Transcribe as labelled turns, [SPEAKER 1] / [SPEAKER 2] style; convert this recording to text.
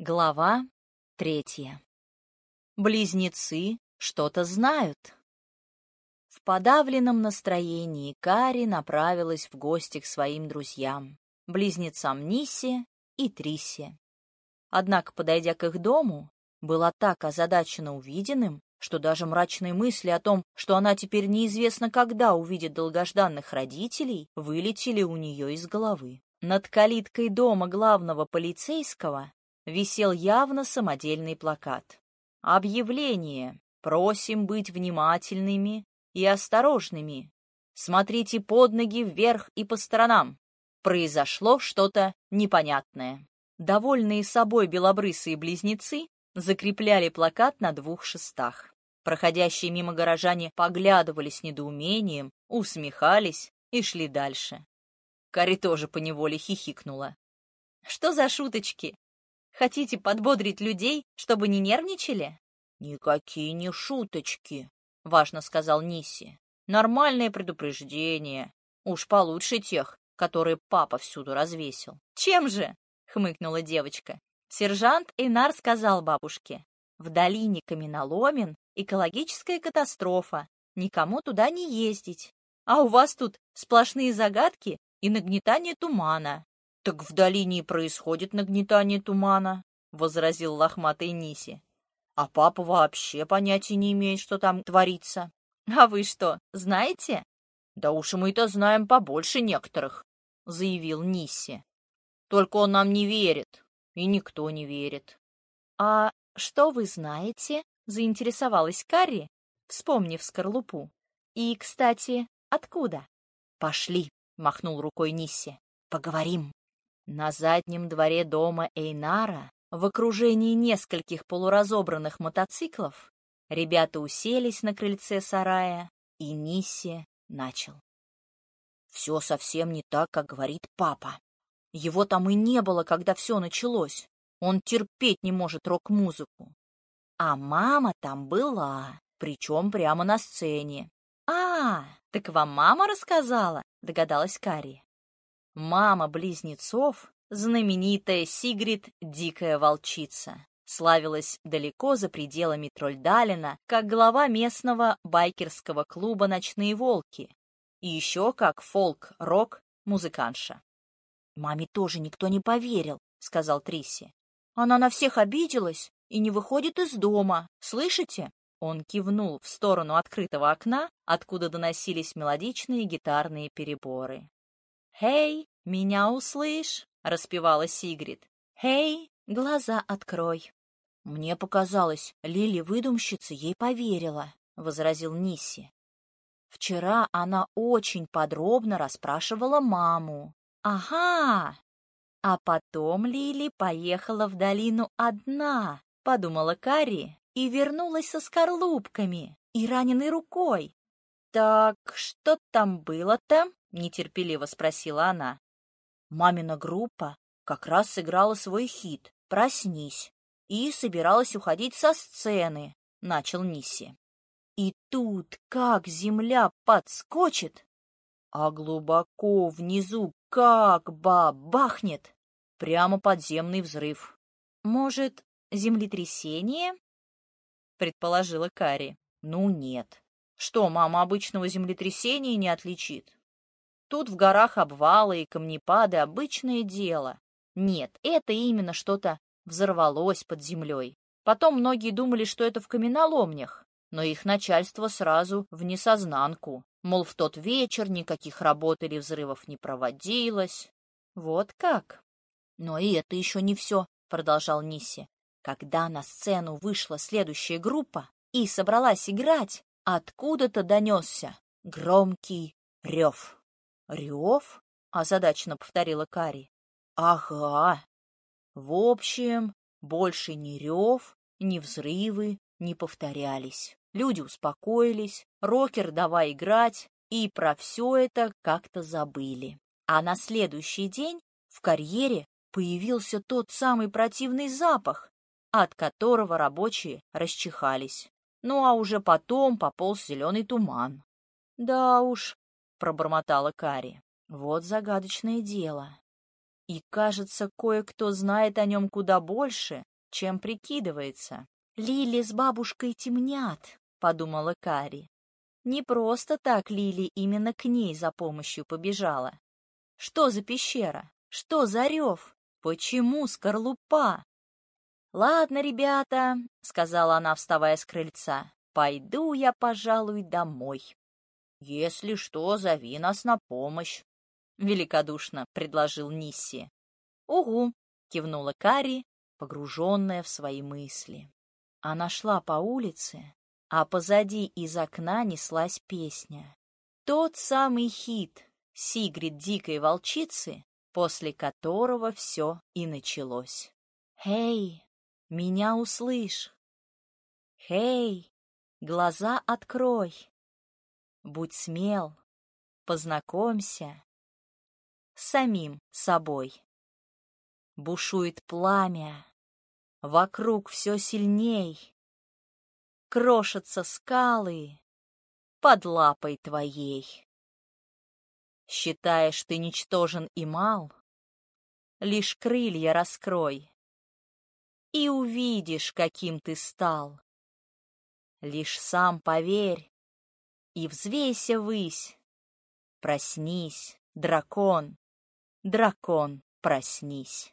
[SPEAKER 1] Глава третья. Близнецы что-то знают. В подавленном настроении Кари направилась в гости к своим друзьям, близнецам Нисе и Трисе. Однако, подойдя к их дому, была так озадачена увиденным, что даже мрачные мысли о том, что она теперь неизвестно когда увидит долгожданных родителей, вылетели у нее из головы. Над калиткой дома главного полицейского висел явно самодельный плакат. Объявление. Просим быть внимательными и осторожными. Смотрите под ноги вверх и по сторонам. Произошло что-то непонятное. Довольные собой белобрысые близнецы закрепляли плакат на двух шестах. Проходящие мимо горожане поглядывали с недоумением, усмехались и шли дальше. Кари тоже поневоле хихикнула. «Что за шуточки? Хотите подбодрить людей, чтобы не нервничали?» «Никакие не шуточки», — важно сказал Ниси. «Нормальное предупреждение. Уж получше тех, которые папа всюду развесил». «Чем же?» — хмыкнула девочка. Сержант Эйнар сказал бабушке. «В долине каменоломен экологическая катастрофа. Никому туда не ездить. А у вас тут сплошные загадки и нагнетание тумана. «Так в долине и происходит нагнетание тумана», — возразил лохматый Ниси. «А папа вообще понятия не имеет, что там творится». «А вы что, знаете?» «Да уж мы-то знаем побольше некоторых», — заявил Нисси. «Только он нам не верит, и никто не верит». «А что вы знаете?» — заинтересовалась Карри, вспомнив скорлупу. «И, кстати, откуда?» «Пошли», — махнул рукой Нисси. «Поговорим». На заднем дворе дома Эйнара, в окружении нескольких полуразобранных мотоциклов, ребята уселись на крыльце сарая, и Нисси начал. Все совсем не так, как говорит папа. Его там и не было, когда все началось. Он терпеть не может рок-музыку. А мама там была, причем прямо на сцене. «А, так вам мама рассказала?» — догадалась Карри. Мама близнецов, знаменитая Сигрид Дикая Волчица, славилась далеко за пределами Трольдалина как глава местного байкерского клуба «Ночные волки» и еще как фолк-рок музыканша. «Маме тоже никто не поверил», — сказал Трисси. «Она на всех обиделась и не выходит из дома, слышите?» Он кивнул в сторону открытого окна, откуда доносились мелодичные гитарные переборы. «Хей, меня услышь!» — распевала Сигрид. «Хей, глаза открой!» «Мне показалось, Лили выдумщица ей поверила», — возразил Нисси. «Вчера она очень подробно расспрашивала маму». «Ага!» А потом Лили поехала в долину одна, — подумала Карри, и вернулась со скорлупками и раненой рукой. «Так что там было-то?» — нетерпеливо спросила она. Мамина группа как раз сыграла свой хит «Проснись» и собиралась уходить со сцены, — начал Нисси. И тут как земля подскочит, а глубоко внизу как бабахнет, прямо подземный взрыв. Может, землетрясение? Предположила Кари. Ну нет. Что, мама обычного землетрясения не отличит? Тут в горах обвалы и камнепады — обычное дело. Нет, это именно что-то взорвалось под землей. Потом многие думали, что это в каменоломнях, но их начальство сразу в несознанку. Мол, в тот вечер никаких работ или взрывов не проводилось. Вот как. Но и это еще не все, продолжал Нисси. Когда на сцену вышла следующая группа и собралась играть, откуда-то донесся громкий рев. «Рев?» — озадаченно повторила Кари. «Ага. В общем, больше ни рев, ни взрывы не повторялись. Люди успокоились, рокер давай играть, и про все это как-то забыли. А на следующий день в карьере появился тот самый противный запах, от которого рабочие расчихались. Ну а уже потом пополз зеленый туман. Да уж, — пробормотала Кари. «Вот загадочное дело. И, кажется, кое-кто знает о нем куда больше, чем прикидывается. «Лили с бабушкой темнят», — подумала Кари. Не просто так Лили именно к ней за помощью побежала. Что за пещера? Что за рев? Почему скорлупа? «Ладно, ребята», — сказала она, вставая с крыльца, — «пойду я, пожалуй, домой». «Если что, зови нас на помощь», — великодушно предложил Нисси. «Угу», — кивнула Кари, погруженная в свои мысли. Она шла по улице, а позади из окна неслась песня. Тот самый хит «Сигрид дикой волчицы», после которого все и началось. «Хей, меня услышь! Хей, глаза открой! Будь смел, познакомься с самим собой. Бушует пламя, вокруг все сильней, крошатся скалы под лапой твоей. Считаешь, ты ничтожен и мал? Лишь крылья раскрой, и увидишь, каким ты стал. Лишь сам поверь и взвейся высь. Проснись, дракон, дракон, проснись.